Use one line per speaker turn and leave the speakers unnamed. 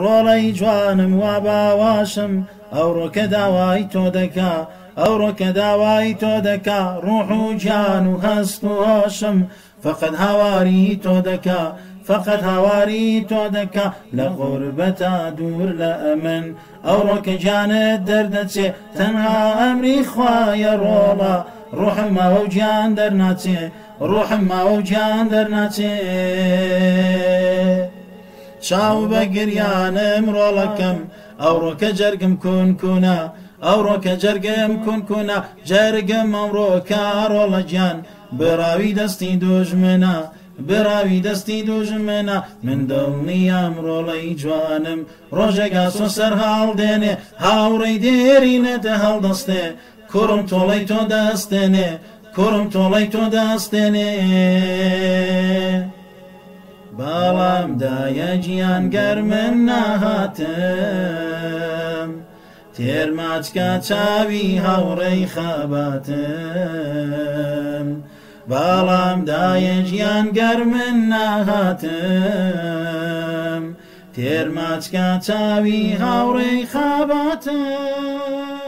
ڕۆڵەی جوانم وا باواشم ئەو ڕۆکە داوای تۆ دەکا ئەو ڕۆکە داوای تۆ دەکا ڕوح و گیان و هەست و هۆشم فقط هاواری تۆ دەکا فقط هاواری تۆ دەکا لە قۆربەتا دوور لە ئەمن ئەو ڕۆکە جانت دەردەچێ تەنها ئەمری خوایە ڕۆڵە ڕحم ماوە گیان دەرناچێ ڕحم ماوە گیان دەرناچێ چاو بە گریانم ڕۆڵەکەم ئەو ڕۆکە جەرگم کونکونا ئەو ڕۆکە جەرگەم کونکونا جەرگەم ئەم ڕۆکە ڕۆڵە گیان بڕاوی دەستی دۆژمنە. براوی دەستی دۆژمێنە من دڵنیام ڕۆڵەی جوانم ڕۆژێکا سۆ سەر هاڵ دێنێ هاوڕێی دێری نەدە هەڵدەستێ کوڕم تۆڵی تۆ دەستێنێ کوڕم تۆڵی تۆ دەستێنێ ئەمدایە گیان گەرمن ناهاتم تێرماچکە چاوی هاوڕێی خەباتم باڵام دایە گیان گەرمن ناهاتم تێرماچکە چاوی هاوڕێی خەباتم